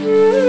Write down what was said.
you.